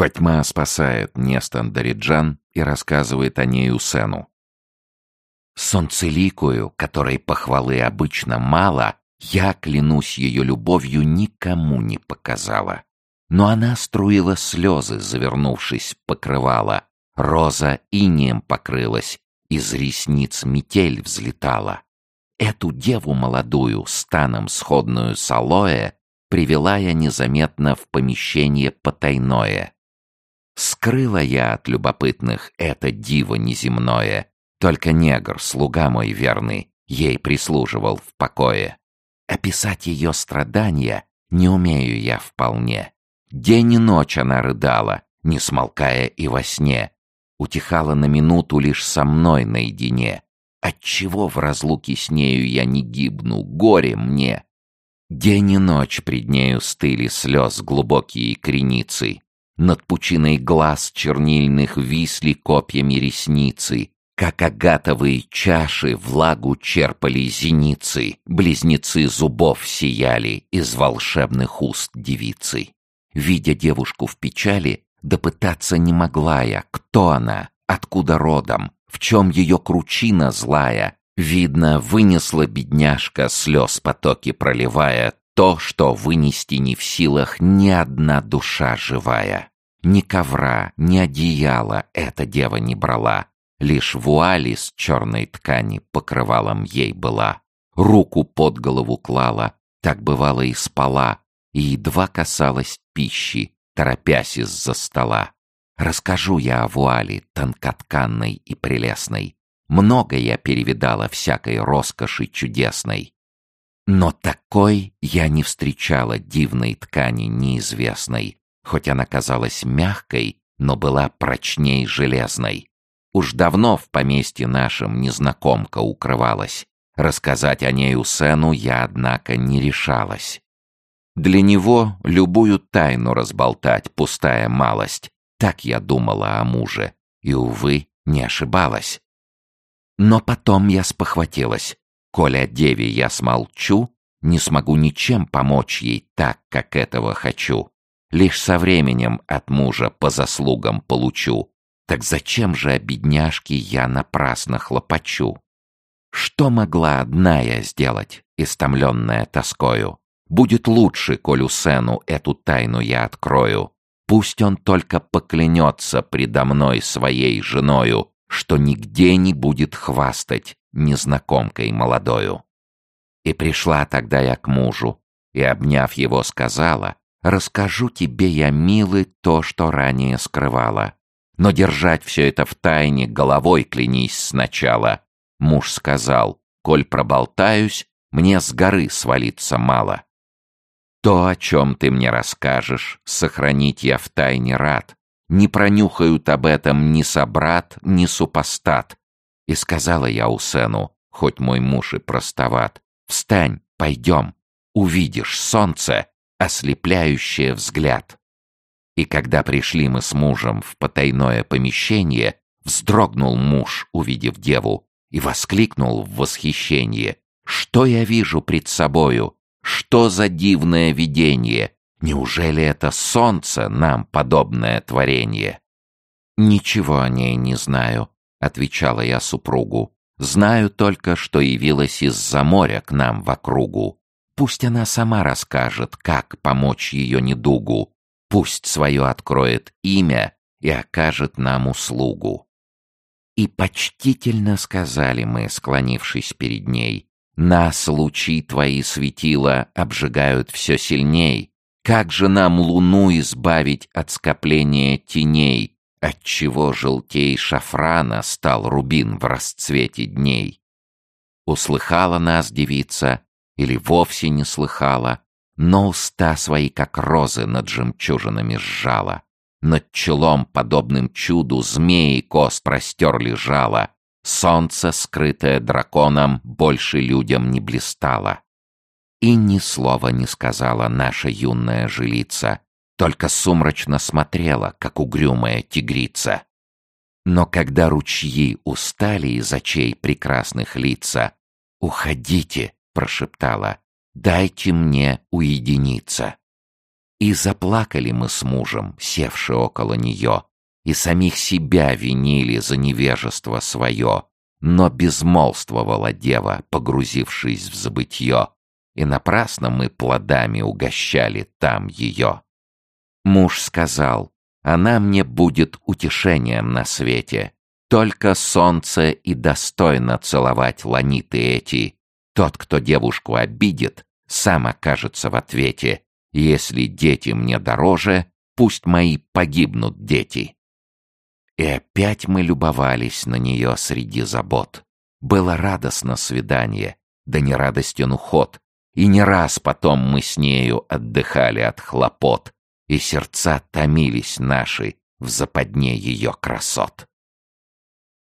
Фатьма спасает Нестан Дариджан и рассказывает о ней Усену. Солнцеликую, которой похвалы обычно мало, я, клянусь ее любовью, никому не показала. Но она струила слезы, завернувшись в покрывало. Роза инеем покрылась, из ресниц метель взлетала. Эту деву молодую, станом сходную с алоэ, привела я незаметно в помещение потайное. Скрыла я от любопытных это диво неземное, только негр, слуга мой верный, ей прислуживал в покое. Описать ее страдания не умею я вполне. День и ночь она рыдала, не смолкая и во сне. Утихала на минуту лишь со мной наедине. Отчего в разлуке с нею я не гибну, горе мне? День и ночь пред нею стыли слез глубокие креницы. Над пучиной глаз чернильных висли копьями ресницы, как агатовые чаши влагу черпали зеницы, близнецы зубов сияли из волшебных уст девицы. Видя девушку в печали, допытаться не могла я, кто она, откуда родом, в чем ее кручина злая. Видно, вынесла бедняжка слез потоки проливая, то, что вынести не в силах ни одна душа живая. Ни ковра, ни одеяла эта дева не брала. Лишь вуали с черной ткани покрывалом ей была. Руку под голову клала, так бывало и спала, и едва касалась пищи, торопясь из-за стола. Расскажу я о вуали, тонкотканной и прелестной. Много я перевидала всякой роскоши чудесной. Но такой я не встречала дивной ткани неизвестной, Хоть она казалась мягкой, но была прочней железной. Уж давно в поместье нашем незнакомка укрывалась. Рассказать о ней Усену я, однако, не решалась. Для него любую тайну разболтать пустая малость. Так я думала о муже. И, увы, не ошибалась. Но потом я спохватилась. Коля деве я смолчу, не смогу ничем помочь ей так, как этого хочу. Лишь со временем от мужа по заслугам получу. Так зачем же о бедняжке я напрасно хлопочу? Что могла одна я сделать, истомленная тоскою? Будет лучше, коль Усену эту тайну я открою. Пусть он только поклянется предо мной своей женою, что нигде не будет хвастать незнакомкой молодою. И пришла тогда я к мужу, и, обняв его, сказала, Расскажу тебе я, милый, то, что ранее скрывала. Но держать все это в тайне головой клянись сначала. Муж сказал, коль проболтаюсь, мне с горы свалиться мало. То, о чем ты мне расскажешь, сохранить я в тайне рад. Не пронюхают об этом ни собрат, ни супостат. И сказала я Усену, хоть мой муж и простоват, встань, пойдем, увидишь солнце, ослепляющее взгляд. И когда пришли мы с мужем в потайное помещение, вздрогнул муж, увидев деву, и воскликнул в восхищении. «Что я вижу пред собою? Что за дивное видение? Неужели это солнце нам подобное творение?» «Ничего о ней не знаю», — отвечала я супругу. «Знаю только, что явилась из-за моря к нам в округу. Пусть она сама расскажет, как помочь ее недугу. Пусть свое откроет имя и окажет нам услугу. И почтительно сказали мы, склонившись перед ней, «Нас лучи твои светила обжигают все сильней. Как же нам луну избавить от скопления теней, отчего желтей шафрана стал рубин в расцвете дней?» Услыхала нас девица, или вовсе не слыхала, но уста свои, как розы, над жемчужинами сжала. Над челом, подобным чуду, змеи кост простер лежала. Солнце, скрытое драконом, больше людям не блистало. И ни слова не сказала наша юная жилица, только сумрачно смотрела, как угрюмая тигрица. Но когда ручьи устали из очей прекрасных лица, «Уходите!» — прошептала. «Дайте мне уединиться». И заплакали мы с мужем, севши около нее, и самих себя винили за невежество свое, но безмолвствовала дева, погрузившись в забытье, и напрасно мы плодами угощали там ее. Муж сказал, она мне будет утешением на свете, только солнце и достойно целовать ланиты эти. Тот, кто девушку обидит, сам окажется в ответе. Если дети мне дороже, пусть мои погибнут дети. И опять мы любовались на нее среди забот. Было радостно свидание, да не радостен уход. И не раз потом мы с нею отдыхали от хлопот, и сердца томились наши в западне ее красот.